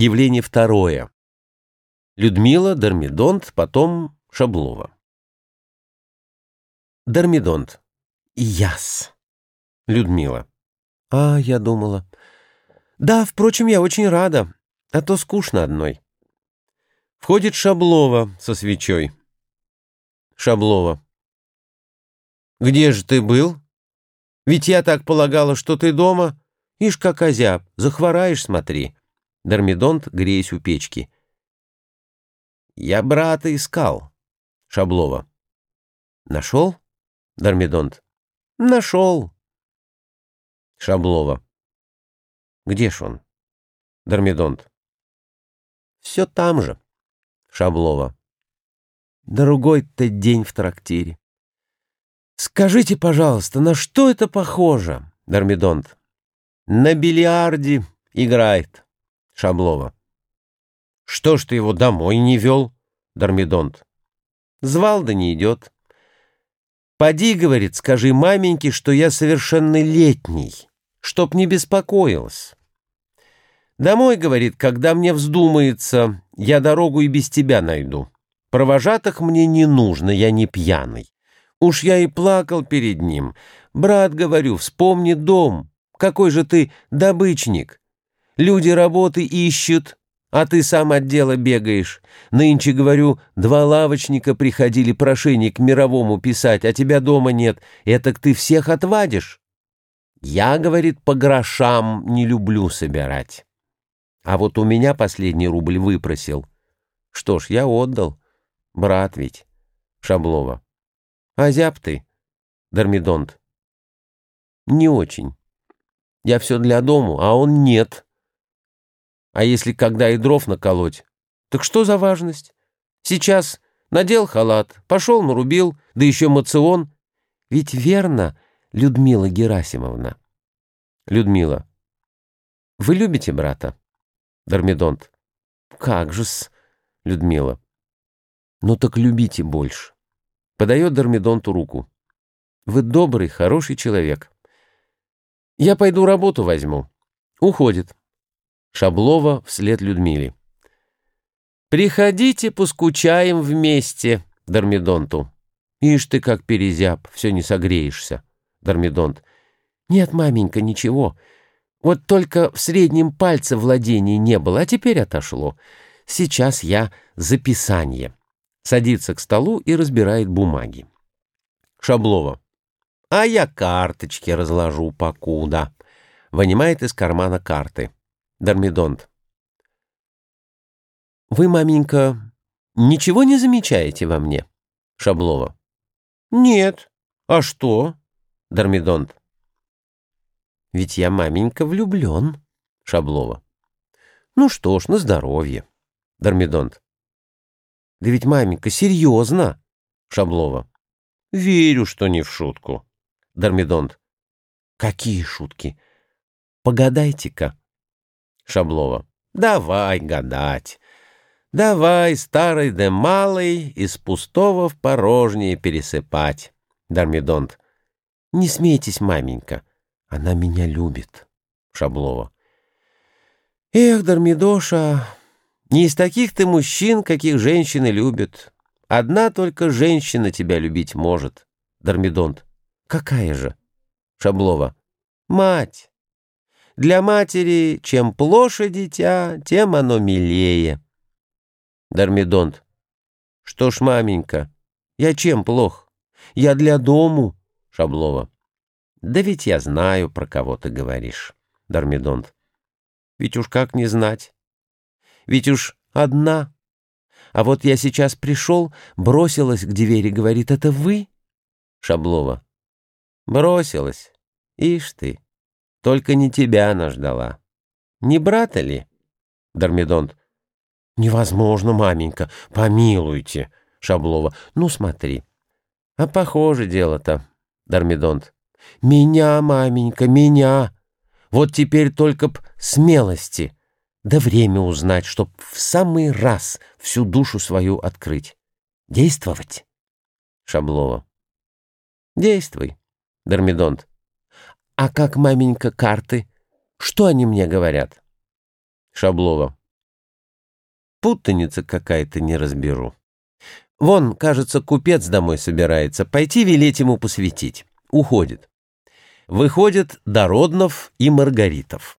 Явление второе. Людмила, Дормидонт, потом Шаблова. Дормидонт. Яс. Людмила. А, я думала. Да, впрочем, я очень рада, а то скучно одной. Входит Шаблова со свечой. Шаблова. Где же ты был? Ведь я так полагала, что ты дома. Ишь, как озяб, захвораешь, смотри. Дормидонт, греясь у печки. Я брата искал. Шаблова. Нашел? Дормидонт. Нашел. Шаблова. Где ж он? Дормидонт. Все там же. Шаблова. Другой-то день в трактире. Скажите, пожалуйста, на что это похоже? Дормидонт. На бильярде играет. Шаблова. Что ж ты его домой не вел? Дормидонт. Звал да не идет. Поди, говорит, скажи маменьке, что я совершеннолетний, чтоб не беспокоилась. Домой, говорит, когда мне вздумается, я дорогу и без тебя найду. Провожатых мне не нужно, я не пьяный. Уж я и плакал перед ним. Брат, говорю, вспомни дом. Какой же ты добычник. Люди работы ищут, а ты сам от дела бегаешь. Нынче, говорю, два лавочника приходили прошение к мировому писать, а тебя дома нет. Этак ты всех отвадишь. Я, говорит, по грошам не люблю собирать. А вот у меня последний рубль выпросил. Что ж, я отдал. Брат ведь. Шаблова. А зяб ты, Дормидонт? Не очень. Я все для дому, а он нет. А если когда и дров наколоть? Так что за важность? Сейчас надел халат, пошел нарубил, да еще мацион. Ведь верно, Людмила Герасимовна. Людмила. Вы любите брата? Дормидонт. Как же-с, Людмила. Ну так любите больше. Подает Дормидонту руку. Вы добрый, хороший человек. Я пойду работу возьму. Уходит. Шаблова вслед Людмиле. «Приходите, поскучаем вместе», — Дормидонту. «Ишь ты, как перезяб, все не согреешься», — Дормидонт. «Нет, маменька, ничего. Вот только в среднем пальце владения не было, а теперь отошло. Сейчас я записание». Садится к столу и разбирает бумаги. Шаблова. «А я карточки разложу покуда». Вынимает из кармана карты. Дормидонт. «Вы, маменька, ничего не замечаете во мне?» Шаблова. «Нет. А что?» Дормидонт. «Ведь я, маменька, влюблен». Шаблова. «Ну что ж, на здоровье». Дормидонт. «Да ведь, маменька, серьезно?» Шаблова. «Верю, что не в шутку». Дормидонт. «Какие шутки? Погадайте-ка». Шаблова. Давай гадать. Давай, старый да малый, из пустого в порожнее пересыпать. Дармидонт. Не смейтесь, маменька. Она меня любит. Шаблова. Эх, Дармидоша, не из таких ты мужчин, каких женщины любят. Одна только женщина тебя любить может. Дармидонт. Какая же? Шаблова. Мать. Для матери, чем плоше дитя, тем оно милее. Дармидонт. Что ж, маменька, я чем плох? Я для дому. Шаблова. Да ведь я знаю, про кого ты говоришь. Дармидонт. Ведь уж как не знать? Ведь уж одна. А вот я сейчас пришел, бросилась к двери, говорит, это вы? Шаблова. Бросилась. Ишь ты. Только не тебя она ждала. Не брата ли? Дормидонт. Невозможно, маменька, помилуйте. Шаблова. Ну, смотри. А похоже дело-то. Дормидонт. Меня, маменька, меня. Вот теперь только б смелости. Да время узнать, чтоб в самый раз всю душу свою открыть. Действовать. Шаблова. Действуй. Дормидонт. «А как, маменька, карты? Что они мне говорят?» Шаблова. Путаница какая-то, не разберу. Вон, кажется, купец домой собирается. Пойти велеть ему посветить. Уходит. Выходят Дороднов и Маргаритов.